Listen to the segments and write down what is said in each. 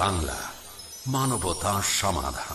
বাংলা মানবতা সমাধান।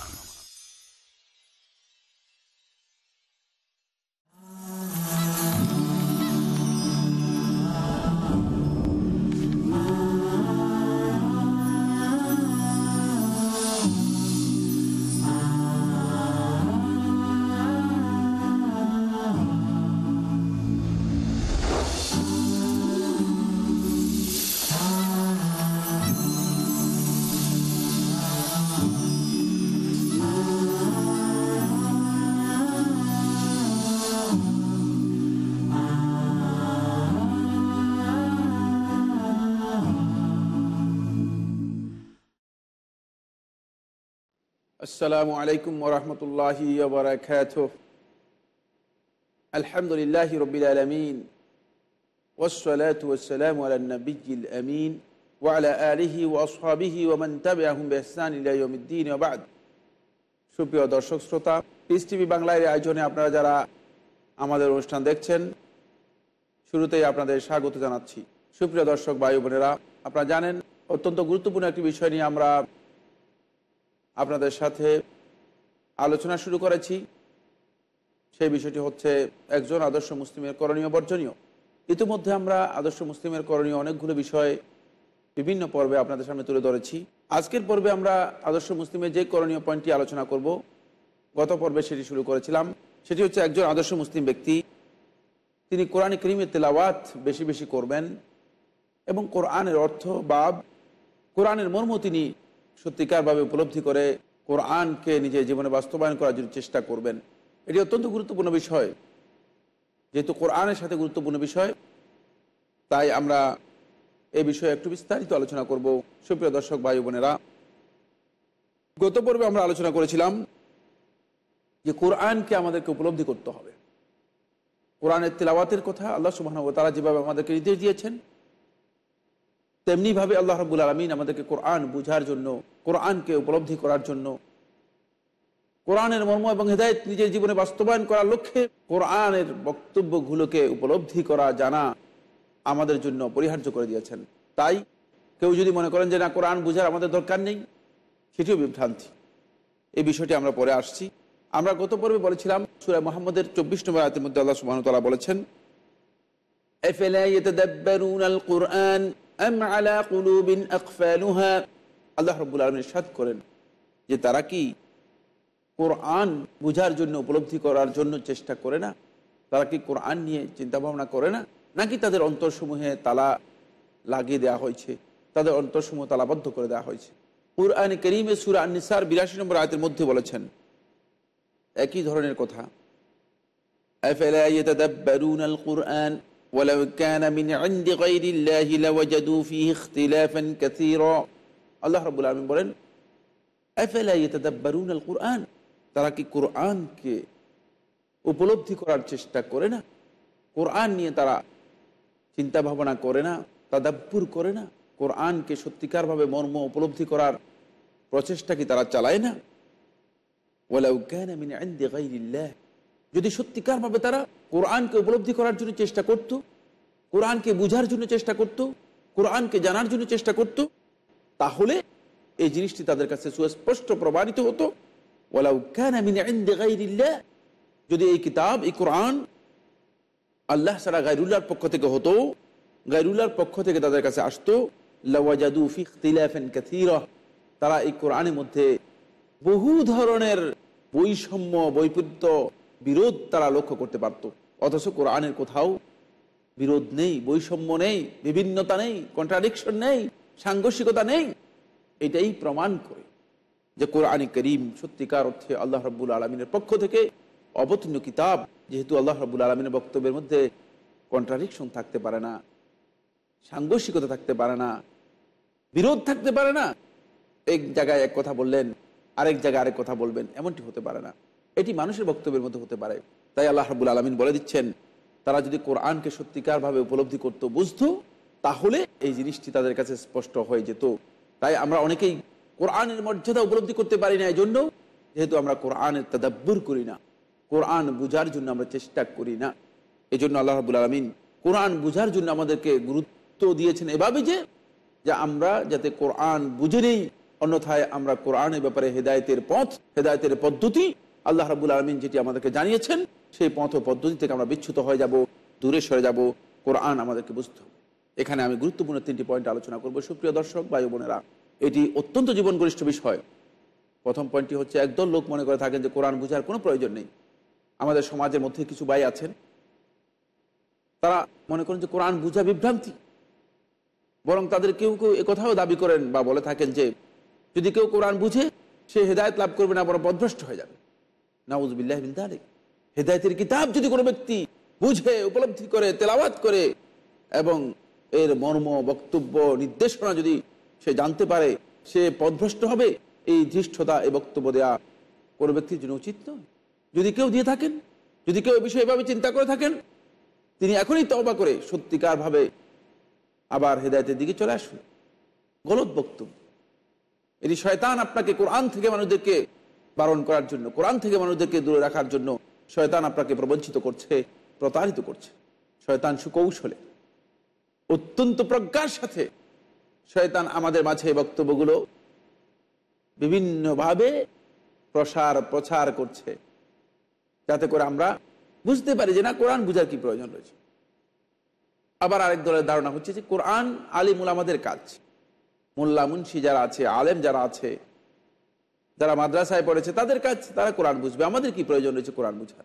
আসসালামু আলাইকুম ওরহমতুল্লাহ আলহামদুলিল্লাহ রবিল আলমিন। ওসলাত আমিন। আহম সুপ্রিয় দর্শক শ্রোতা পিস টিভি বাংলার আয়োজনে আপনারা যারা আমাদের অনুষ্ঠান দেখছেন, শুরুতেই আপনাদের স্বাগত জানাচ্ছি। সুপ্রিয় দর্শক ভাই বোনেরা, আপনারা জানেন, অত্যন্ত গুরুত্বপূর্ণ একটি বিষয় নিয়ে আমরা আপনাদের সাথে আলোচনা শুরু করেছি। সেই বিষয়টি হচ্ছে একজন আদর্শ মুসলিমের করণীয় বর্জনীয়। ইতিমধ্যে আমরা আদর্শ মুসলিমের করণীয় অনেকগুলো বিষয় বিভিন্ন পর্বে আপনাদের সামনে তুলে ধরেছি। আজকের পর্বে আমরা আদর্শ মুসলিমের যে করণীয় পয়েন্টটি আলোচনা করব, গত পর্বে সেটি শুরু করেছিলাম। সেটি হচ্ছে একজন আদর্শ মুসলিম ব্যক্তি, তিনি কোরআন করিমের তেলাওয়াত বেশি বেশি করবেন এবং কোরআনের অর্থ বা কোরআনের মর্ম তিনি সত্যিকারভাবে উপলব্ধি করে কোরআনকে নিজের জীবনে বাস্তবায়ন করার জন্য চেষ্টা করবেন। এটি অত্যন্ত গুরুত্বপূর্ণ বিষয়। যেহেতু কোরআনের সাথে গুরুত্বপূর্ণ বিষয়, তাই আমরা এ বিষয়ে একটু বিস্তারিত আলোচনা করব। সুপ্রিয় দর্শক, ভাই বোনেরা, গত পর্বে আমরা আলোচনা করেছিলাম যে কোরআনকে আমাদেরকে উপলব্ধি করতে হবে। কোরআনের তেলাওয়াতের কথা আল্লাহ সুবাহ তারা যেভাবে আমাদেরকে নির্দেশ দিয়েছেন তেমনিভাবে আল্লাহ রবুল আলমিন আমাদেরকে কোরআন বুঝার জন্য, কোরআনকে উপলব্ধি করার জন্য, কোরআনের মর্ম এবং হেদায়ত নিজের জীবনে বাস্তবায়ন করার লক্ষ্যে কোরআনের বক্তব্যগুলোকে উপলব্ধি করা, জানা আমাদের জন্য পরিহার্য করে দিয়েছেন। তাই কেউ যদি মনে করেন যে না, কোরআন বুঝার আমাদের দরকার নেই, সেটিও বিভ্রান্তি। এই বিষয়টি আমরা পরে আসছি। আমরা গত পর্বে বলেছিলাম সুরায় মোহাম্মদের চব্বিশ নম্বর আয়তের মধ্যে আল্লাহ সুবাহতাল্লাহ বলেছেন কোরআন আল্লাহ রব্বুল আলম সাদ করেন যে তারা কি কোরআন বুঝার জন্য, উপলব্ধি করার জন্য চেষ্টা করে না? তারা কি কোরআন নিয়ে চিন্তা ভাবনা করে না? নাকি তাদের অন্তরসমূহে তালা লাগিয়ে দেওয়া হয়েছে? তাদের অন্তরসমূহ তালাবদ্ধ করে দেওয়া হয়েছে। কোরআন করিমে সুরা নিসার বিরাশি নম্বর আয়তের মধ্যে বলেছেন, একই ধরনের কথা ولو كان من عند غير الله لوجدوا فيه اختلافا كثيرا আল্লাহ রাব্বুল আলামিন বলেন আফালা ইয়াতাদাব্বারুন আল কুরআন তারা কি কোরআনকে উপলব্ধি করার চেষ্টা করে না কোরআন নিয়ে তারা চিন্তা ভাবনা করে না তাদাব্বুর করে না কোরআনকে সত্যিকারভাবে মর্ম উপলব্ধি করার প্রচেষ্টা কি তারা চালায় না ওয়ালাউ কানা মিন ইনদি গায়রিল্লাহ যদি সত্যিকারভাবে তারা কোরআনকে উপলব্ধি করার জন্য চেষ্টা করত, কোরআনকে বুঝার জন্য চেষ্টা করত, কোরআনকে জানার জন্য চেষ্টা করত, তাহলে এই জিনিসটি তাদের কাছে সুস্পষ্ট প্রমাণিত হতো। যদি এই কিতাব, এই কোরআন আল্লাহ সারা গাইরুল্লাহর পক্ষ থেকে হতো গাইরুল্লাহর পক্ষ থেকে তাদের কাছে আসতো তারা এই কোরআনের মধ্যে বহু ধরনের বৈষম্য, বৈপরীত্য বিরোধ তারা লক্ষ্য করতে পারত। অথচ কোরআনের কোথাও বিরোধ নেই, বৈষম্য নেই, বিভিন্নতা নেই কন্ট্রাডিকশন নেই, সাংঘর্ষিকতা নেই। এটাই প্রমাণ করে যে কোরআনী করিম সত্যিকার অর্থে আল্লাহ রব্বুল আলমিনের পক্ষ থেকে অবতীর্ণ কিতাব। যেহেতু আল্লাহ রব্বুল আলমিনের বক্তব্যের মধ্যে কন্ট্রাডিকশন থাকতে পারে না, সাংঘর্ষিকতা থাকতে পারে না, বিরোধ থাকতে পারে না, এক জায়গায় এক কথা বললেন, আরেক জায়গায় আরেক কথা বলবেন, এমনটি হতে পারে না। এটি মানুষের বক্তব্যের মধ্যে হতে পারে। তাই আল্লাহ রাবুল আলমিন বলে দিচ্ছেন, তারা যদি কোরআনকে সত্যিকারভাবে উপলব্ধি করত, বুঝত, তাহলে এই জিনিসটি তাদের কাছে স্পষ্ট হয়ে যেত। তাই আমরা অনেকেই কোরআনের মর্যাদা উপলব্ধি করতে পারি না এই জন্য যেহেতু আমরা কোরআনের তাদাব্বুর করি না, কোরআন বুঝার জন্য আমরা চেষ্টা করি না। এই জন্য আল্লাহ রাবুল আলমিন কোরআন বুঝার জন্য আমাদেরকে গুরুত্ব দিয়েছেন এভাবে যে যে আমরা যাতে কোরআন বুঝে নেই, অন্যথায় আমরা কোরআনের ব্যাপারে হেদায়তের পথ, হেদায়তের পদ্ধতি আল্লাহ রাবুল আলমিন যেটি আমাদেরকে জানিয়েছেন, সেই পথ পদ্ধতি থেকে আমরা বিচ্যুত হয়ে যাব, দূরে সরে যাব। কোরআন আমাদেরকে বুঝতে হবে। এখানে আমি গুরুত্বপূর্ণ তিনটি পয়েন্ট আলোচনা করব। সুপ্রিয় দর্শক, ভাই বোনেরা, এটি অত্যন্ত জীবনগরিষ্ঠ বিষয়। প্রথম পয়েন্টটি হচ্ছে, একদল লোক মনে করে থাকেন যে কোরআন বুঝার কোনো প্রয়োজন নেই। আমাদের সমাজের মধ্যে কিছু ভাই আছেন, তারা মনে করেন যে কোরআন বুঝা বিভ্রান্তি। বরং তাদের কেউ কেউ কথাও দাবি করেন বা বলে থাকেন যে, যদি কেউ কোরআন বুঝে, সে হেদায়ত লাভ করবে না বড় পদভ্রষ্ট হয়ে যাবে। নাউজবিল্লাহ হেদায়তের কিতাব যদি কোনো ব্যক্তি বুঝে, উপলব্ধি করে, তেলাওয়াত করে, এবং এর মর্ম, বক্তব্য, নির্দেশনা যদি সে জানতে পারে, সে পদভ্রষ্ট হবে, এই ধৃষ্টতা, এই বক্তব্য দেওয়া কোনো ব্যক্তির জন্য উচিত নয়। যদি কেউ দিয়ে থাকেন, যদি কেউ বিষয় এভাবে চিন্তা করে থাকেন, তিনি এখনই তবা করে সত্যিকারভাবে আবার হেদায়তের দিকে চলে আসুন। গলত বক্তব্য। এটি শয়তান আপনাকে কোরআন থেকে মানুষদেরকে বারণ করার জন্য, কোরআন থেকে মানুষদেরকে দূরে রাখার জন্য শয়তান আপনাকে প্রবঞ্চিত করছে, প্রতারিত করছে। শয়তান সুকৌশলে। অত্যন্ত প্রজ্ঞার সাথে শয়তান আমাদের মাঝে বক্তব্যগুলো বিভিন্নভাবে প্রসার, প্রচার করছে। যাতে করে আমরা বুঝতে পারি যে না, কোরআন বুঝার কি প্রয়োজন রয়েছে। আবার আরেক দলের ধারণা হচ্ছে যে কোরআন আলিমুল আমাদের কাজ। মোল্লা মুন্সি যারা আছে, আলেম যারা আছে যারা মাদ্রাসায় পড়েছে, তাদের কাজ, তারা কোরআন বুঝবে। আমাদের কি প্রয়োজন রয়েছে কোরআন বুঝার?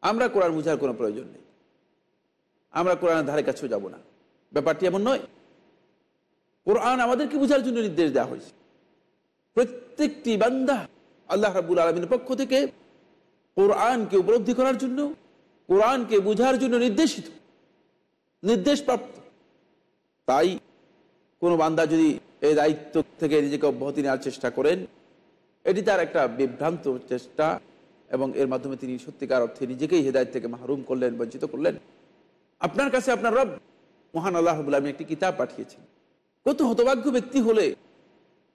আমরা কোরআন বুঝার কোনো প্রয়োজন নেই। আমরা কোরআনের ধারে কাছেও যাব না। ব্যাপারটি এমন নয়। কোরআন আমাদেরকে বুঝার জন্য নির্দেশ দেওয়া হয়েছে। প্রত্যেকটি বান্দা আল্লাহ রাবুল আলমীর পক্ষ থেকে কোরআনকে উপলব্ধি করার জন্য, কোরআনকে বুঝার জন্য নির্দেশিত, নির্দেশপ্রাপ্ত। তাই কোনো বান্দা যদি এই দায়িত্ব থেকে নিজেকে অব্যাহতি নেওয়ার চেষ্টা করেন এটি তার একটা বিভ্রান্ত চেষ্টা এবং এর মাধ্যমে তিনি সত্যিকার অর্থে নিজেকেই হেদায়ত থেকে মাহরুম করলেন, বঞ্চিত করলেন। আপনার কাছে আপনার রব, মহান আল্লাহ রবুল্লা আমি একটি কিতাব পাঠিয়েছেন। কত হতভাগ্য ব্যক্তি হলে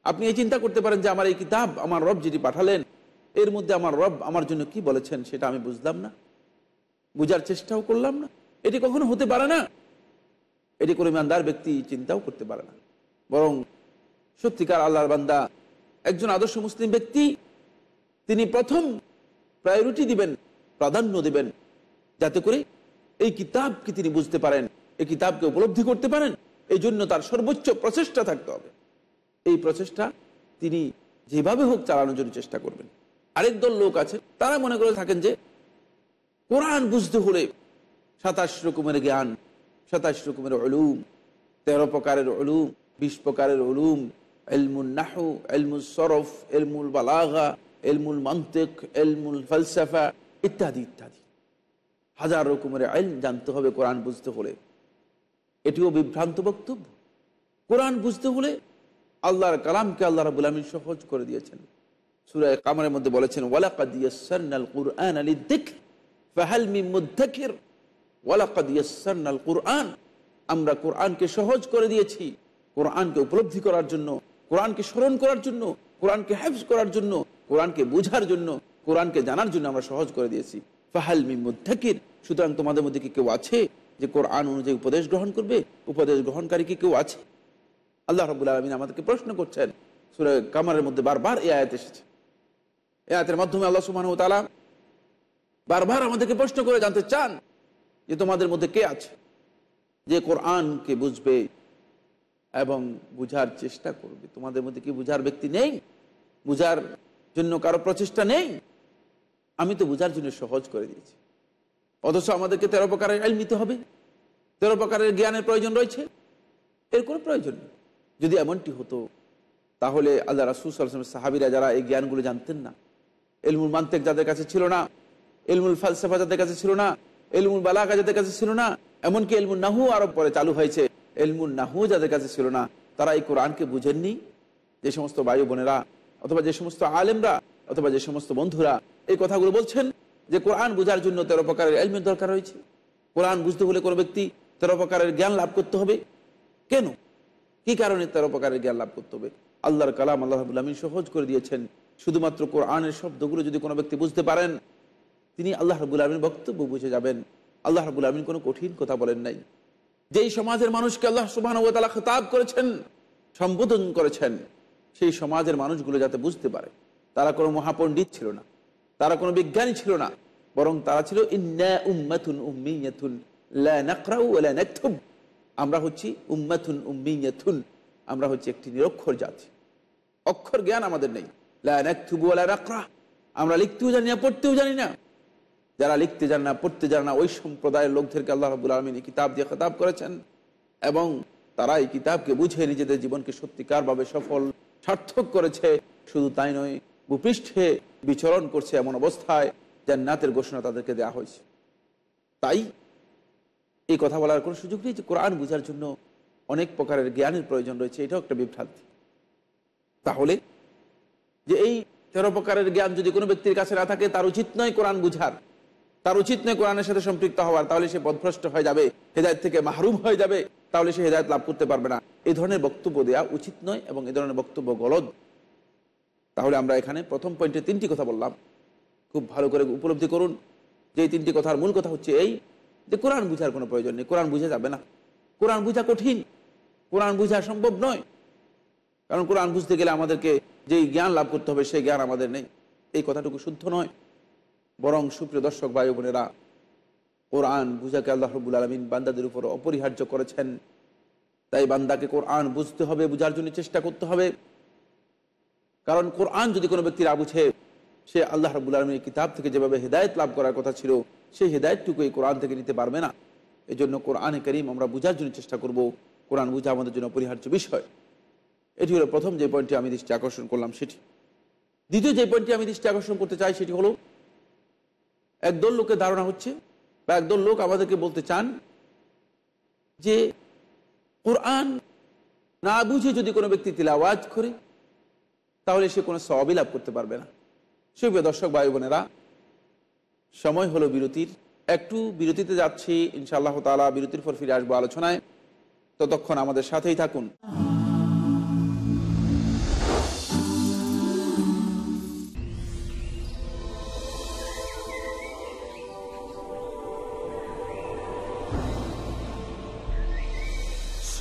আপনি এই চিন্তা করতে পারেন যে আমার এই কিতাব আমার রব যেটি পাঠালেন, এর মধ্যে আমার রব আমার জন্য কি বলেছেন সেটা আমি বুঝলাম না। বুঝার চেষ্টাও করলাম না। এটি কখনো হতে পারে না। এটি কোনো ইমানদার ব্যক্তি চিন্তাও করতে পারে না। বরং সত্যিকার আল্লাহর বান্দা একজন আদর্শ মুসলিম ব্যক্তি, তিনি প্রথম প্রায়োরিটি দিবেন, প্রাধান্য দিবেন, যাতে করে এই কিতাবকে তিনি বুঝতে পারেন, এই কিতাবকে উপলব্ধি করতে পারেন। এই জন্য তার সর্বোচ্চ প্রচেষ্টা থাকতে হবে। এই প্রচেষ্টা তিনি যেভাবে হোক চালানোর জন্য চেষ্টা করবেন। আরেক দল লোক আছে, তারা মনে করে থাকেন যে, কোরআন বুঝতে হলে সাতাশ রকমের জ্ঞান, সাতাশ রকমের অলুম তেরো প্রকারের অলুম বিশ প্রকারের অলুম এলমুল নাহু, এলমুল সরফ, এলমুল বালাগা, এলমুল মান্তেক, এলমুল ফলসাফা ইত্যাদি ইত্যাদি। হাজার রকমের আইল জানতে হবে কোরআন বুঝতে হলে। এটিও বিভ্রান্ত বক্তব্য। কোরআন বুঝতে হলে আল্লাহর কালামকে আল্লাহ রাবুল আলমী সহজ করে দিয়েছেন। সুরায় কামারের মধ্যে বলেছেন, ওয়ালাকাদ ইয়াসসারনাল কুরআন লিযিকর ফাহাল মুদ্দাকির, ওয়ালাকাদ ইয়াসসারনাল কুরআন। আমরা কোরআনকে সহজ করে দিয়েছি। কোরআনকে উপলব্ধি করার জন্য কোরআনকে স্মরণ করার জন্য, কোরআনকে হেফজ করার জন্য, কোরআনকে বোঝার জন্য, কোরআনকে জানার জন্য আমরা সহজ করে দিয়েছি। ফাহাল মুদ্দাকির, সুতরাং তোমাদের মধ্যে কি কেউ আছে যে কোরআন অনুযায়ী উপদেশ গ্রহণ করবে? উপদেশ গ্রহণকারী কি কেউ আছে? আল্লাহ রবুল আলমিন আমাদেরকে প্রশ্ন করছেন। সুরে কামারের মধ্যে বারবার এ আয়াত এসেছে। এ আয়াতের মাধ্যমে আল্লাহ সুমান তালা বারবার আমাদেরকে প্রশ্ন করে জানতে চান যে তোমাদের মধ্যে কে আছে যে কোরআনকে বুঝবে এবং বুঝার চেষ্টা করবে। তোমাদের মধ্যে কি বুঝার ব্যক্তি নেই? বুঝার জন্য কারও প্রচেষ্টা নেই? আমি তো বুঝার জন্য সহজ করে দিয়েছি। অথচ আমাদেরকে তেরো প্রকারের আইল নিতে হবে। তেরো প্রকারের জ্ঞানের প্রয়োজন রয়েছে। এর কোনো প্রয়োজন নেই। যদি এমনটি হতো, তাহলে আল্লাহ রাসুল সাহাবিরা যারা এই জ্ঞানগুলো জানতেন না এলমুল মান্তেক যাদের কাছে ছিল না এলমুল ফালসাফা যাদের কাছে ছিল না এলমুল বালাকা যাদের কাছে ছিল না, এমনকি এলমুল নাহু আরও পরে চালু হয়েছে। এলমুল নাহু যাদের কাছে ছিল না, তারা এই কোরআনকে বুঝেননি। যে সমস্ত বায়ু বোনেরা অথবা যে সমস্ত আলেমরা অথবা যে সমস্ত বন্ধুরা এই কথাগুলো বলছেন যে কোরআন বোঝার জন্য তেরো প্রকারের এলমের দরকার রয়েছে। কোরআন বুঝতে হলে কোনো ব্যক্তি তেরো প্রকারের জ্ঞান লাভ করতে হবে। কেন? কি কারণে তেরো প্রকারের জ্ঞান লাভ করতে হবে? আল্লাহর কালাম আল্লাহ আলমী সহজ করে দিয়েছেন। শুধুমাত্র কোরআনের শব্দগুলো যদি কোনো ব্যক্তি বুঝতে পারেন, তিনি আল্লাহ রবুল আলমীর বক্তব্য বুঝে যাবেন। আল্লাহ রবুল আলমিন কোনো কঠিন কথা বলেন নাই। যেই সমাজের মানুষকে আল্লাহ সুবাহ তালা খেতাব করেছেন, সম্বোধন করেছেন, সেই সমাজের মানুষগুলো যাতে বুঝতে পারে, তারা কোনো মহাপণ্ডিত ছিল না, তারা কোনো বিজ্ঞানী ছিল না, বরং তারা ছিল আমরা হচ্ছি উম্মাতুন উম্মিয়াতুন, আমরা হচ্ছি একটি নিরক্ষর জাতি। অক্ষর জ্ঞান আমাদের নেই, লা নাকতুবু ওয়া আমরা লিখতেও জানি না, পড়তেও জানি না। যারা লিখতে জানে না, পড়তে জানে না, ওই সম্প্রদায়ের লোকদেরকে আল্লাহ রাবুল আলমিন এই কিতাব দিয়ে খেতাব করেছেন এবং তারা এই কিতাবকে বুঝে নিজেদের জীবনকে সত্যিকারভাবে সফল, সার্থক করেছে। শুধু তাই নয়, ভূপৃষ্ঠে বিচরণ করছে এমন অবস্থায় জান্নাতের ঘোষণা তাদেরকে দেওয়া হয়েছে। তাই এই কথা বলার কোনো সুযোগ নেই যে কোরআন বোঝার জন্য অনেক প্রকারের জ্ঞানের প্রয়োজন রয়েছে, এটাও একটা বিভ্রান্তি। তাহলে যে এই তেরো প্রকারের জ্ঞান যদি কোনো ব্যক্তির কাছে না থাকে, তার উচিত নয় কোরআন বুঝার। তার উচিত নয় কোরআনের সাথে সম্পৃক্ত হওয়ার, তাহলে সে পদভ্রষ্ট হয়ে যাবে, হেদায়ত থেকে মাহরুম হয়ে যাবে, তাহলে সে হেদায়ত লাভ করতে পারবে না। এই ধরনের বক্তব্য দেওয়া উচিত নয় এবং এই ধরনের বক্তব্য গলদ। তাহলে আমরা এখানে প্রথম পয়েন্টে তিনটি কথা বললাম। খুব ভালো করে উপলব্ধি করুন। যে তিনটি কথার মূল কথা হচ্ছে এই, যে কোরআন বুঝার কোনো প্রয়োজন নেই। কোরআন বুঝা যাবে না। কোরআন বুঝা কঠিন। কোরআন বুঝা সম্ভব নয়। কারণ কোরআন বুঝতে গেলে আমাদেরকে যেই জ্ঞান লাভ করতে হবে, সেই জ্ঞান আমাদের নেই। এই কথাটুকু শুদ্ধ নয়। বরং সুপ্রিয় দর্শক ভাই বোনেরা, কোরআন বুঝাকে আল্লাহ রবুল আলমিন বান্দাদের উপর অপরিহার্য করেছেন। তাই বান্দাকে কোরআন বুঝতে হবে, বুঝার জন্য চেষ্টা করতে হবে। কারণ কোরআন যদি কোনো ব্যক্তি না বুঝে সে আল্লাহ রবুল আলমীর কিতাব থেকে যেভাবে হেদায়ত লাভ করার কথা ছিল, সেই হেদায়তটুকু এই কোরআন থেকে নিতে পারবে না। এই জন্য কোরআনে করিম আমরা বুঝার জন্য চেষ্টা করব। কোরআন বুঝা আমাদের জন্য অপরিহার্য বিষয়। এটি হলো প্রথম যে পয়েন্টটি আমি দৃষ্টি আকর্ষণ করলাম, সেটি। দ্বিতীয় যে পয়েন্টটি আমি দৃষ্টি আকর্ষণ করতে চাই, সেটি হলো একদল লোকের ধারণা হচ্ছে বা একদল লোক আমাদেরকে বলতে চান যে কোরআন না বুঝে যদি কোনো ব্যক্তি তিলাওয়াজ করে, তাহলে সে কোনো সবই লাভ করতে পারবে না। সুপ্রিয় দর্শক, ভাই বোনেরা, সময় হলো বিরতির। একটু বিরতিতে যাচ্ছি। ইনশাআল্লাহ তালা বিরতির পর ফিরে আসব আলোচনায়। ততক্ষণ আমাদের সাথেই থাকুন।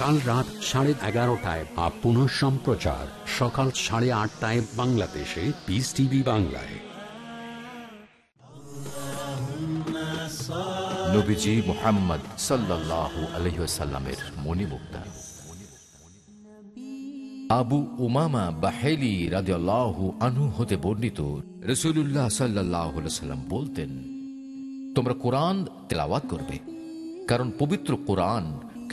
কাল রাত সাড়ে এগারোটায় বা পুনঃ সম্প্রচার। সকাল সাড়ে আটটায় বাংলাদেশে পিস টিভি বাংলায়। আবু উমামা বাহেলি রাদিয়াল্লাহু আনহু হতে বর্ণিত রসুল্লাহ সাল্লাহ সাল্লাম বলতেন, তোমরা কোরআন তেলাওয়াত করবে, কারণ পবিত্র কোরআন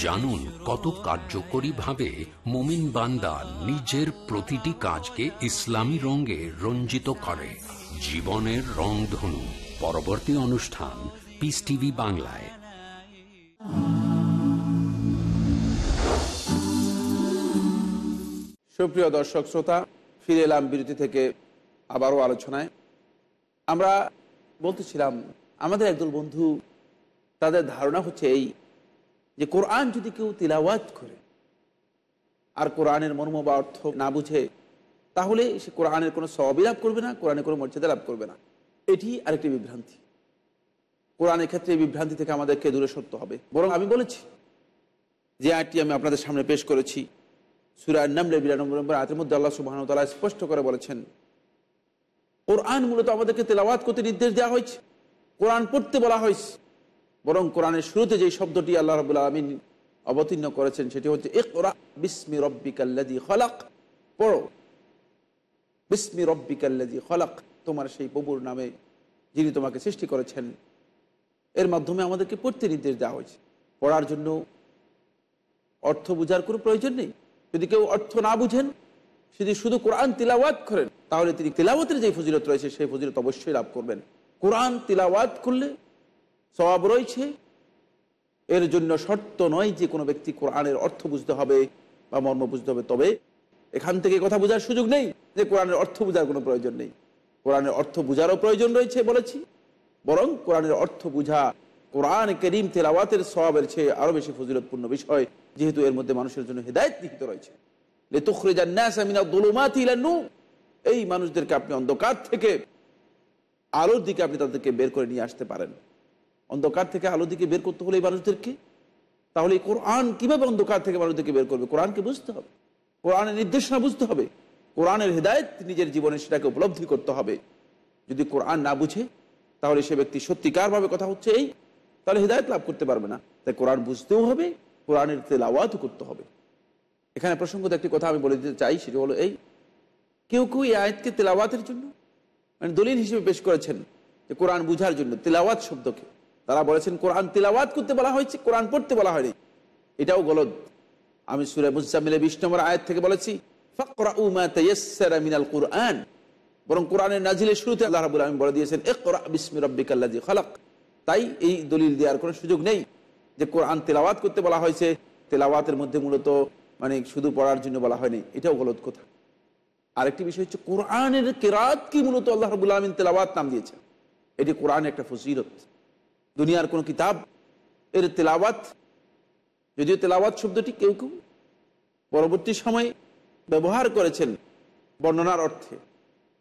জানুন কত কার্যকরী ভাবে মোমিন বান্দা নিজের প্রতিটি কাজকে ইসলামী রঙে রঞ্জিত করে। জীবনের রংধনু। পরবর্তী অনুষ্ঠান পিস টিভি বাংলায়। সুপ্রিয় দর্শক শ্রোতা, ফিরে এলাম বিরতি থেকে আবারও আলোচনায়। আমরা বলতেছিলাম, আমাদের একদল বন্ধু তাদের ধারণা হচ্ছে এই যে কোরআন যদি কেউ তিলাওয়াত করে আর কোরআনের মর্ম বা অর্থ না বুঝে, তাহলে সে কোরআনের কোনো সবই লাভ করবে না, কোরআনের কোনো মর্যাদা লাভ করবে না। এটি আরেকটি বিভ্রান্তি। কোরআনের ক্ষেত্রে এই বিভ্রান্তি থেকে আমাদেরকে দূরে সরতে হবে। বরং আমি বলেছি যে আয়টি আমি আপনাদের সামনে পেশ করেছি। নামলে বিরানব্বই নম্বর আয়তের মধ্যে আল্লাহ সুবাহ তালা স্পষ্ট করে বলেছেন, কোরআন মূলত আমাদেরকে তেলাওয়াত করতে নির্দেশ দেওয়া হয়েছে। কোরআন পড়তে বলা হয়েছে। বরং কোরআনের শুরুতে যে শব্দটি আল্লাহ রবুল্লা আলমিন অবতীর্ণ করেছেন, সেটি হচ্ছে ইকরা বিস্মি রব্বিকাল্লাদি খলাক। পড়ো। বিস্মি রব্বিকাল্লাদি খলাক, তোমার সেই প্রভুর নামে যিনি তোমাকে সৃষ্টি করেছেন। এর মাধ্যমে আমাদেরকে পড়তে নির্দেশ দেওয়া হয়েছে। পড়ার জন্য অর্থ বোঝার কোনো প্রয়োজন নেই। যদি কেউ অর্থ না বুঝেন, যদি শুধু কোরআন তিলাওয়াত করেন, তাহলে তিনি তিলাওয়াতের যে ফজিলত রয়েছে, সেই ফজিলত অবশ্যই লাভ করবেন। কোরআন তিলাওয়াত করলে স্বভাব রয়েছে। এর জন্য শর্ত নয় যে কোনো ব্যক্তি কোরআনের অর্থ বুঝতে হবে বা মর্ম বুঝতে হবে। তবে এখান থেকে কথা বোঝার সুযোগ নেই যে কোরআনের অর্থ বোঝার কোনো প্রয়োজন নেই। কোরআনের অর্থ বোঝারও প্রয়োজন রয়েছে বলেছি। বরং কোরআনের অর্থ বোঝা কোরআন করিম তেলাওয়াতের সবাবের চেয়ে আরও বেশি ফজিলতপূর্ণ বিষয়, যেহেতু এর মধ্যে মানুষের জন্য হেদায়ত নিহিত রয়েছে। এই মানুষদেরকে আপনি অন্ধকার থেকে আলোর দিকে আপনি তাদেরকে বের করে নিয়ে আসতে পারেন। অন্ধকার থেকে আলো দিকে বের করতে হলে এই মানুষদেরকে? তাহলে এই কোরআন কীভাবে অন্ধকার থেকে মানুষদেরকে বের করবে? কোরআনকে বুঝতে হবে। কোরআনের নির্দেশনা বুঝতে হবে। কোরআনের হেদায়ত নিজের জীবনে সেটাকে উপলব্ধি করতে হবে। যদি কোরআন না বুঝে, তাহলে সে ব্যক্তি সত্যিকারভাবে কথা হচ্ছে এই, তাহলে হৃদায়ত লাভ করতে পারবে না। তাই কোরআন বুঝতেও হবে, কোরআনের তেলাওয়াতও করতে হবে। এখানে প্রসঙ্গত একটি কথা আমি বলে দিতে চাই, সেটি হলো এই, কেউ কেউ এই আয়াতকে তেলাওয়াতের জন্য মানে দলিল হিসেবে পেশ করেছেন যে কোরআন বুঝার জন্য, তেলাওয়াত শব্দকে। তারা বলেছেন, কোরআন তেলাওয়াত করতে বলা হয়েছে, কোরআন পড়তে বলা হয়নি। এটাও গলদ। আমি সুরে মুজামিলে বিশ নম্বর আয়াত থেকে বলেছি মিনাল কোরআন। বরং কোরআনের নাজিলের শুরুতে আল্লাহ রাবুল বলে দিয়েছেন বিসমি রব্বিকাল্লাজি খালাক। তাই এই দলিল দেওয়ার কোনো সুযোগ নেই যে কোরআন তেলাওয়াত করতে বলা হয়েছে। তেলাওয়াতের মধ্যে মূলত মানে শুধু পড়ার জন্য বলা হয়নি, এটাও গলত কথা। আরেকটি বিষয় হচ্ছে, কোরআনের কেরাত কি মূলত আল্লাহ রবুল্লা আলমিন তেলাওয়াত নাম দিয়েছেন? এটি কোরআন একটা ফজিরত দুনিয়ার কোনো কিতাব, এর তেলাওয়াত, যদিও তেলাওয়াত শব্দটি কেউ কেউ পরবর্তী সময়ে ব্যবহার করেছেন বর্ণনার অর্থে।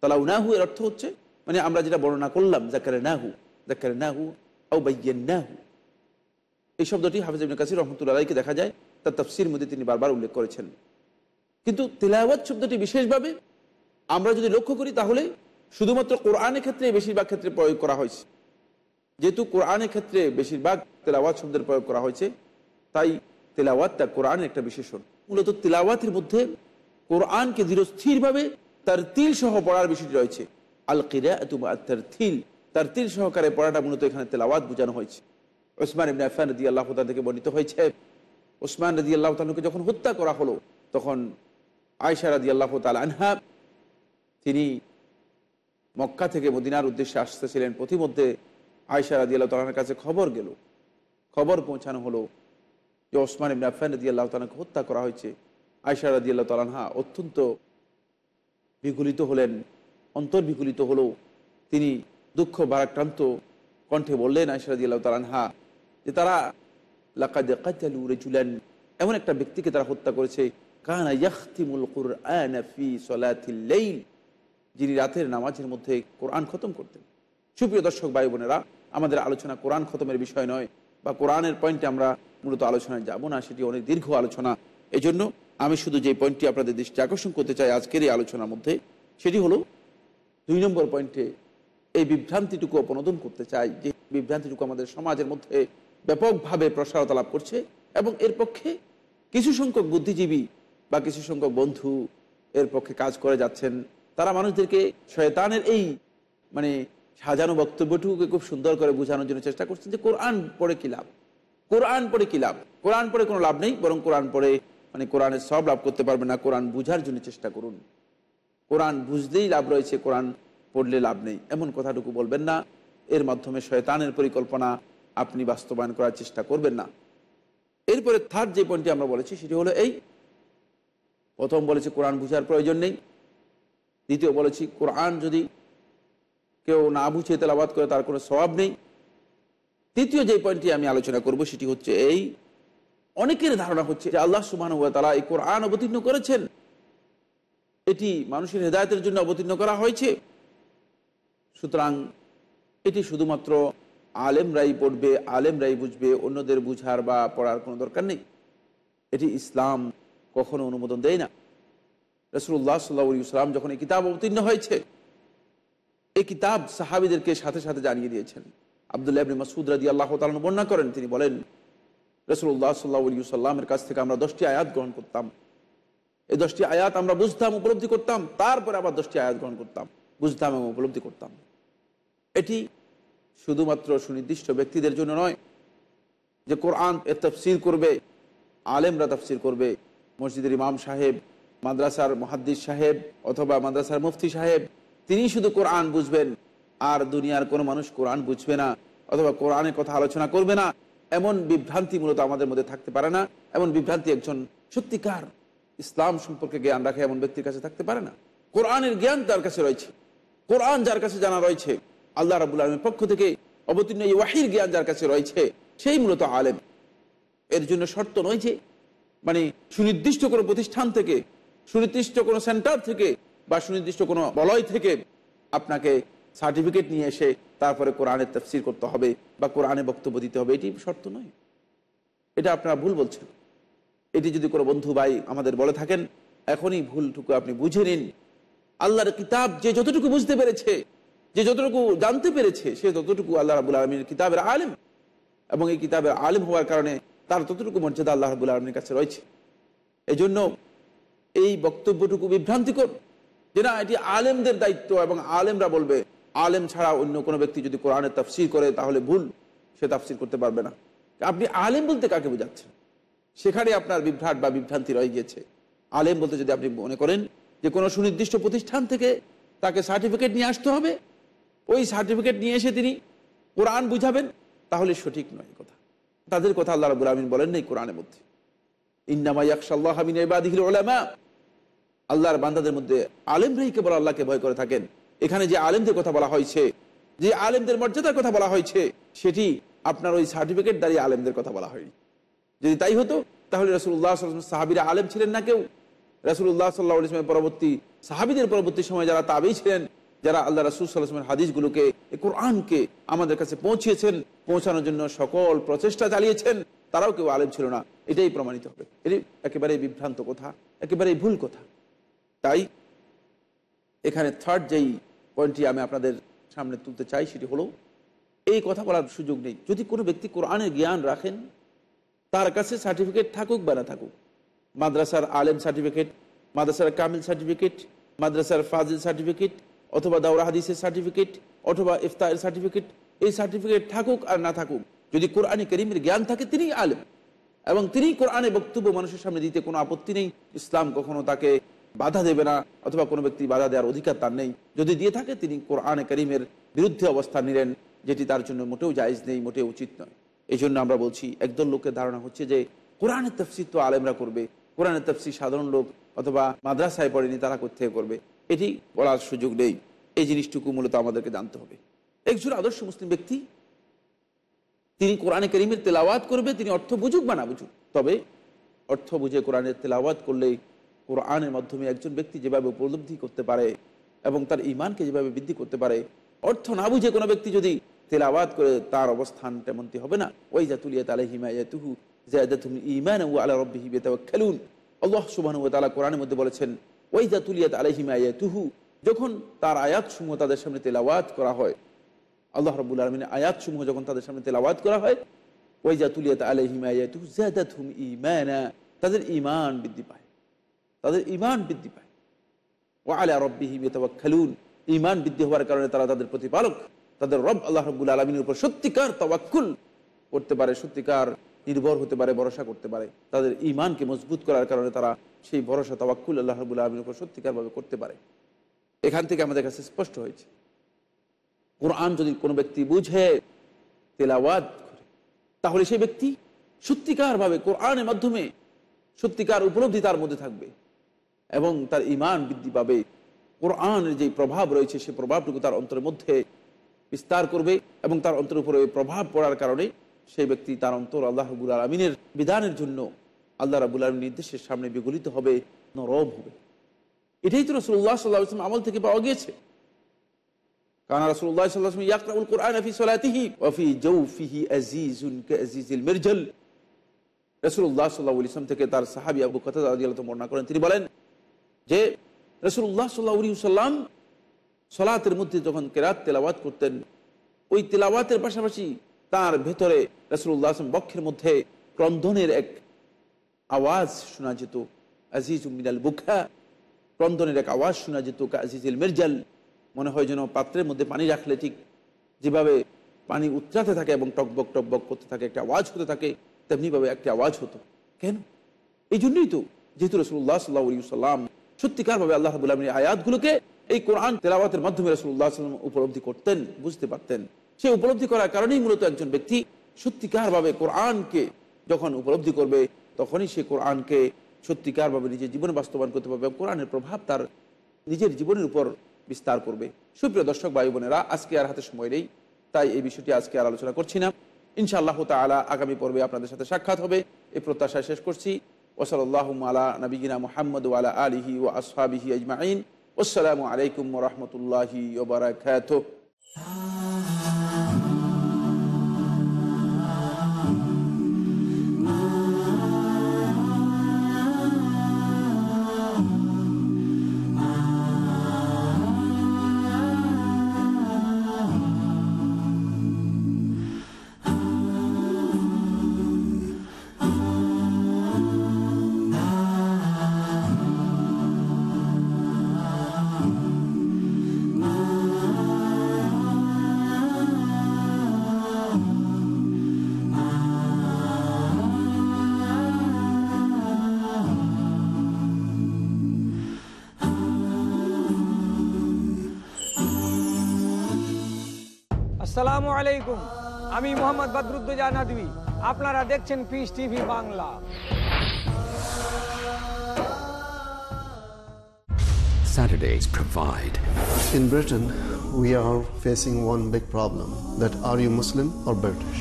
তালাউ নাহু এর অর্থ হচ্ছে মানে আমরা যেটা বর্ণনা করলাম জাকারে নাহু জাকারে নাহু ও বাইয়েন নাহু এই শব্দটি হাফিজ ইবিন কাসির রহমতুল্লাহকে দেখা যায়, তার তফসির মধ্যে তিনি বারবার উল্লেখ করেছেন। কিন্তু তেলাওয়াত শব্দটি বিশেষভাবে আমরা যদি লক্ষ্য করি, তাহলে শুধুমাত্র কোরআনের ক্ষেত্রে, বেশিরভাগ ক্ষেত্রে প্রয়োগ করা হয়েছে। যেহেতু কোরআনের ক্ষেত্রে বেশিরভাগ তেলাওয়াত শব্দের প্রয়োগ করা হয়েছে, তাই তেলাওয়াতটা কোরআনের একটা বিশেষণ। মূলত তেলাওয়াতের মধ্যে কোরআনকে দৃঢ়স্থিরভাবে তার তিল সহ পড়ার বিষয়টি রয়েছে। আল কিরা তার থিল তার তিল সহকারে পড়াটা মূলত এখানে তেলাওয়াত বোঝানো হয়েছে। ওসমান ইবনে আফান রদি আল্লাহ থেকে বর্ণিত হয়েছে, ওসমান রদি আল্লাহ তালুকে যখন হত্যা করা হলো, তখন আয়সা রাদি আল্লাহ তাল আনহা, তিনি মক্কা থেকে মদিনার উদ্দেশ্যে আসতেছিলেন। প্রতিমধ্যে আয়সা রাদি আল্লাহ তালার কাছে খবর গেল। খবর পৌঁছানো হলো যে ওসমান ইবনে আফান রদি আল্লাহ তালাকে হত্যা করা হয়েছে। আয়সা রাদি আল্লাহ তালানহা অত্যন্ত বিগুলিত হলেন অন্তর বিগুলিত হলো। তিনি দুঃখ বারাক্রান্ত কণ্ঠে বললেন আয়সারাদি আল্লাহ তালানহা যে তারা লাকাদে কাতালু রেজুলান, এমন একটা ব্যক্তিকে তারা হত্যা করেছে। কানা ইয়াখতিমুল কুরআন যিনি রাতের নামাজের মধ্যে কোরআন খতম করতেন। সুপ্রিয় দর্শক ভাই বোনেরা আমাদের আলোচনা কোরআন খতমের বিষয় নয় বা কোরআনের পয়েন্টে আমরা মূলত আলোচনায় যাব না, সেটি অনেক দীর্ঘ আলোচনা। এই জন্য আমি শুধু যে পয়েন্টটি আপনাদের দৃষ্টি আকর্ষণ করতে চাই আজকের এই আলোচনার মধ্যে, সেটি হলো দুই নম্বর পয়েন্টে এই বিভ্রান্তিটুকু অপনোদন করতে চাই, যে বিভ্রান্তিটুকু আমাদের সমাজের মধ্যে ব্যাপকভাবে প্রসারতা লাভ করছে এবং এর পক্ষে কিছু সংখ্যক বুদ্ধিজীবী বা কিছু সংখ্যক বন্ধু এর পক্ষে কাজ করে যাচ্ছেন। তারা মানুষদেরকে শয়তানের এই মানে সাজানো বক্তব্যটুকুকে খুব সুন্দর করে বোঝানোর জন্য চেষ্টা করছেন যে কোরআন পড়ে কি লাভ? কোরআন পড়ে কি লাভ? কোরআন পড়ে কোনো লাভ নেই, বরং কোরআন পড়ে মানে কোরআনের সব লাভ করতে পারবে না। কোরআন বুঝার জন্য চেষ্টা করুন। কোরআন বুঝলেই লাভ রয়েছে, কোরআন পড়লে লাভ নেই। এমন কথাটুকু বলবেন না। এর মাধ্যমে শয়তানের পরিকল্পনা আপনি বাস্তবায়ন করার চেষ্টা করবেন না। এরপরে থার্ড যে পয়েন্টটি আমরা বলেছি, সেটি হলো এই। প্রথম বলেছি কোরআন বুঝার প্রয়োজন নেই। দ্বিতীয় বলেছি কোরআন যদি কেউ না বুঝে তেলাবাদ করে তার কোনো স্বভাব নেই। তৃতীয় যে পয়েন্টটি আমি আলোচনা করব সেটি হচ্ছে এই, অনেকের ধারণা হচ্ছে যে আল্লাহ সুবাহ তারা এই কোরআন অবতীর্ণ করেছেন। এটি মানুষের হেদায়তের জন্য অবতীর্ণ করা হয়েছে। সুতরাং এটি শুধুমাত্র আলেমরাই পড়বে, আলেমরাই বুঝবে, অন্যদের বুঝার বা পড়ার কোনো দরকার নেই। এটি ইসলাম কখনো অনুমোদন দেয় না। রসুল্লাহ সাল্লা সাল্লাম যখন এই কিতাব অবতীর্ণ হয়েছে এই কিতাব সাহাবিদেরকে সাথে সাথে জানিয়ে দিয়েছেন। আবদুল্লাহ ইবনে মাসুদ রাজি আল্লাহ তালন বর্ণনা করেন, তিনি বলেন রসুল্লাহ সাল্লাহ সাল্লামের কাছ থেকে আমরা দশটি আয়াত গ্রহণ করতাম। এই দশটি আয়াত আমরা বুঝতাম, উপলব্ধি করতাম, তারপরে আবার দশটি আয়াত গ্রহণ করতাম, বুঝতাম এবং উপলব্ধি করতাম। এটি শুধুমাত্র সুনির্দিষ্ট ব্যক্তিদের জন্য নয়, যে কোরআন এর তফসির করবে, আলেমরা তফসির করবে, মসজিদের ইমাম সাহেব, মাদ্রাসার মহাদ্দিস সাহেব অথবা মাদ্রাসার মুফতি সাহেব তিনি শুধু কোরআন বুঝবেন, আর দুনিয়ার কোনো মানুষ কোরআন বুঝবে না, অথবা কোরআনের কথা আলোচনা করবে না। এমন বিভ্রান্তি মূলত আমাদের মধ্যে থাকতে পারে না, এমন বিভ্রান্তি একজন সত্যিকার ইসলাম সম্পর্কে জ্ঞান রাখে এমন ব্যক্তির কাছে থাকতে পারে না। কোরআনের জ্ঞান তার কাছে রয়েছে। কোরআন যার কাছে জানা রয়েছে, আল্লাহ রাবুল আলমের পক্ষ থেকে অবতীর্ণ এই ওয়াহির জ্ঞান যার কাছে রয়েছে, সেই মূলত আলেম। এর জন্য শর্ত নয় যে মানে সুনির্দিষ্ট কোনো প্রতিষ্ঠান থেকে, সুনির্দিষ্ট কোনো সেন্টার থেকে বা সুনির্দিষ্ট কোনো বলয় থেকে আপনাকে সার্টিফিকেট নিয়ে এসে তারপরে কোরআনের তফসির করতে হবে বা কোরআনে বক্তব্য দিতে হবে, এটি শর্ত নয়। এটা আপনারা ভুল বলছেন। এটি যদি কোনো বন্ধু ভাই আমাদের বলে থাকেন, এখনই ভুলটুকু আপনি বুঝে নিন। আল্লাহর কিতাব যে যতটুকু বুঝতে পেরেছে, যে যতটুকু জানতে পেরেছে, সে ততটুকু আল্লাহ রাবুল আলমীর কিতাবের আলেম। এবং এই কিতাবের আলেম হওয়ার কারণে তার ততটুকু মর্যাদা আল্লাহ রাবুল আলমীর কাছে রয়েছে। এই এই বক্তব্যটুকু বিভ্রান্তিকর। যে না এটি আলেমদের দায়িত্ব এবং আলেমরা বলবে, আলেম ছাড়া অন্য কোনো ব্যক্তি যদি কোরআনের তাফসির করে তাহলে ভুল, সে তাফসির করতে পারবে না। আপনি আলেম বলতে কাকে বোঝাচ্ছেন? সেখানে আপনার বিভ্রাট বা বিভ্রান্তি রয়ে গিয়েছে। আলেম বলতে যদি আপনি মনে করেন যে কোনো সুনির্দিষ্ট প্রতিষ্ঠান থেকে তাকে সার্টিফিকেট নিয়ে আসতে হবে, ওই সার্টিফিকেট নিয়ে এসে তিনি কোরআন বুঝাবেন, তাহলে সঠিক নয় কথা। তাদের কথা আল্লাহ রাবুল আলমিন বলেন নেই কোরআনের মধ্যে। ইন্নামা ইয়াকশাল্লাহ আমিন এবাদিহিল ওলামা আল্লাহর বান্দাদের মধ্যে আলেমরাই কেবল আল্লাহকে ভয় করে থাকেন। এখানে যে আলেমদের কথা বলা হয়েছে, যে আলেমদের মর্যাদার কথা বলা হয়েছে, সেটি আপনার ওই সার্টিফিকেট দাঁড়িয়ে আলেমদের কথা বলা হয়নি। যদি তাই হতো, তাহলে রসুল্লাহ সাহাবিরা আলেম ছিলেন না কেউ? রসুল্লাহ সাল্লাহ ইসলামের পরবর্তী সাহাবিদের পরবর্তী সময় যারা তাবেই ছিলেন, যারা আল্লাহ রসুল সাল্লাহামের হাদিসগুলোকে কোরআনকে আমাদের কাছে পৌঁছিয়েছেন, পৌঁছানোর জন্য সকল প্রচেষ্টা চালিয়েছেন, তারাও কেউ আলেম ছিল না। এটাই প্রমাণিত হবে। এটি একেবারেই বিভ্রান্ত কথা, একেবারেই ভুল কথা। তাই এখানে থার্ড যেই পয়েন্টটি আমি আপনাদের সামনে তুলতে চাই সেটি হলো, এই কথা বলার সুযোগ নেই। যদি কোনো ব্যক্তি কোরআনের জ্ঞান রাখেন, তার কাছে সার্টিফিকেট থাকুক বা না থাকুক, মাদ্রাসার আলেম সার্টিফিকেট মাদ্রাসার কামিল সার্টিফিকেট মাদ্রাসার ফাজিল সার্টিফিকেট অথবা দাওরা হাদিসের সার্টিফিকেট অথবা ইফতারের সার্টিফিকেট এই সার্টিফিকেট থাকুক আর না থাকুক, যদি কোরআনে করিমের জ্ঞান থাকে তিনি আলেম। এবং তিনি কোরআনে বক্তব্য মানুষের সামনে দিতে কোনো আপত্তি নেই। ইসলাম কখনো তাকে বাধা দেবে না, অথবা কোনো ব্যক্তি বাধা দেওয়ার অধিকার তার নেই। যদি দিয়ে থাকে, তিনি কোরআনে করিমের বিরুদ্ধে অবস্থান নিলেন, যেটি তার জন্য মোটেও জায়জ নেই, মোটেও উচিত নয়। এই জন্য আমরা বলছি, একদল লোকের ধারণা হচ্ছে যে কোরআনের তফসির তো আলেমরা করবে। কোরআনের তফসির সাধারণ লোক অথবা মাদ্রাসায় পড়েনি, তারা কোথেকে করবে? এটি বলার সুযোগ নেই। এই জিনিসটুকু মূলত আমাদেরকে জানতে হবে। একজন আদর্শ মুসলিম ব্যক্তি, তিনি কোরআনে করিমের তেলাওয়াত করবে, তিনি অর্থ বুঝুক বা না বুঝুক, তবে অর্থ বুঝে কোরআনের তেলাওয়াত করলেই কোরআনের মাধ্যমে একজন ব্যক্তি যেভাবে উপলব্ধি করতে পারে এবং তার ইমানকে যেভাবে বৃদ্ধি করতে পারে, অর্থ না বুঝে কোনো ব্যক্তি যদি তেলাওয়াত করে, তার অবস্থান তেমনটি হবে না। ওই যা তুলিয়া তালে হিমায়াতুহু জায়াদাতুম ইমান ও আলা রব্বিহি বেতাওয়াক্কালুন। আল্লাহ সুবহানাহু ওয়া কোরআনের মধ্যে বলেছেন ওই যা তুলিয়াত আলাইহিম আয়াতুহু যখন তার আয়াতসমূহ তাদের সামনে তেলাওয়াত করা হয়, আল্লাহ রবুল আলমিনের আয়াতসমূহ যখন তাদের সামনে তেলাওয়াত করা হয় ওইজা তুলিয়াত আলহিম আয়াতু জাদাত হুম ইমানা তাদের ইমান বৃদ্ধি পায়। তাদের ইমান বৃদ্ধি পায়। ও আলা রব্বিহিম খেলুন ইমান বৃদ্ধি হওয়ার কারণে তারা তাদের প্রতিপালক। তাদের রব আল্লাহ রব্বুল আলমিনের উপর সত্যিকার তওয়াক্কুল করতে পারে, সত্যিকার নির্ভর হতে পারে, ভরসা করতে পারে। তাদের ইমানকে মজবুত করার কারণে তারা সেই ভরসা, তওয়াক্কুল আল্লাহ রবুল আলমীর উপর সত্যিকারভাবে করতে পারে। এখান থেকে আমাদের কাছে স্পষ্ট হয়েছে, কোরআন যদি কোনো ব্যক্তি বুঝে, তেলাওয়াত করে, তাহলে সেই ব্যক্তি সত্যিকারভাবে কোরআনের মাধ্যমে সত্যিকার উপলব্ধি তার মধ্যে থাকবে। এবং তার ইমান বৃদ্ধি পাবে। কোরআনের যে প্রভাব রয়েছে সেই প্রভাবটুকু তার অন্তরের মধ্যে বিস্তার করবে এবং তার অন্তরের উপরে প্রভাব পড়ার কারণে সেই ব্যক্তি তার অন্তর আল্লাহ রবুল আলমিনের বিধানের জন্য আল্লাহ রাবুল আলমীর নির্দেশের সামনে বিগলিত হবে, নরম হবে। এটাই তো রসুল্লাহ সাল্লাহ ইসলাম আমল থেকে পাওয়া গিয়েছে। কারণ রসুল্লাহ সাল্লাহ ইয়াকরাউল কোরআন ফি সলাতিহি ওয়াফি জৌফিহি আজিজুন কাজিজিল মিরজাল। রসুল্লাহ সাল্লাহ ইসলাম থেকে তার সাহাবি আবু কথা বর্ণনা করেন। তিনি বলেন যে রসুল্লাহ সাল্লাহ সাল্লাম সলাতের মধ্যে যখন কেরাত তেলাওয়াত করতেন, ওই তেলাওয়াতের পাশাপাশি তার ভেতরে রসুল্লাহ আসলাম বক্ষের মধ্যে ক্রন্দনের এক আওয়াজ শোনা যেত, আজিজ মিনাল বুখা ক্রন্দনের এক আওয়াজ শোনা যেত আজিজুল মির্জাল মনে হয় যেন পাত্রের মধ্যে পানি রাখলে ঠিক যেভাবে পানি উত্রাতে থাকে এবং টকবক টকবক করতে থাকে, একটা আওয়াজ হতে থাকে, তেমনিভাবে একটা আওয়াজ হতো। কেন? এই জন্যই তো যেহেতু রসুল্লাহ সাল্লাহ সাল্লাম সত্যিকারভাবে আল্লাহ রাবুল আলমীর আয়াতগুলোকে এই কোরআন তেলাওয়াতের মাধ্যমে রসুল্লাহ সাল্লাম উপলব্ধি করতেন, বুঝতে পারতেন। সে উপলব্ধি করার কারণেই মূলত একজন ব্যক্তি সত্যিকারভাবে কোরআনকে যখন উপলব্ধি করবে, তখনই সে কোরআনকে সত্যিকারভাবে নিজের জীবনে বাস্তবায়ন করতে পারবে কোরআনের প্রভাব তার নিজের জীবনের উপর বিস্তার করবে। সুপ্রিয় দর্শক, ভাই বোনেরা, আজকে আর হাতে সময় নেই, তাই এই বিষয়টি আজকে আর আলোচনা করছি না। ইনশাআল্লাহ তালা আগামী পর্বে আপনাদের সাথে সাক্ষাৎ হবে। এই প্রত্যাশায় শেষ করছি। ওসলাল্লাহ আলা নবীনা মোহাম্মদ ওয়ালা আলিহি ও আসহাবিহি আজমাইন আসসালামু আলাইকুম রহমতুল্লাহি ওবরাকাত আসসালামু আলাইকুম আমি মোহাম্মদ বদরুদ্দোজা নদী আপনারা দেখছেন Peace TV Bangla Saturdays provide. In Britain, we are facing one big problem that are you Muslim or British?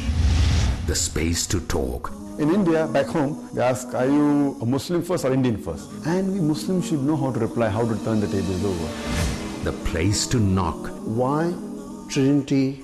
The space to talk. In India, back home, they ask, are you a Muslim first or Indian first? And we Muslims should know how to reply, how to turn the tables over. The place to knock. Why Trinity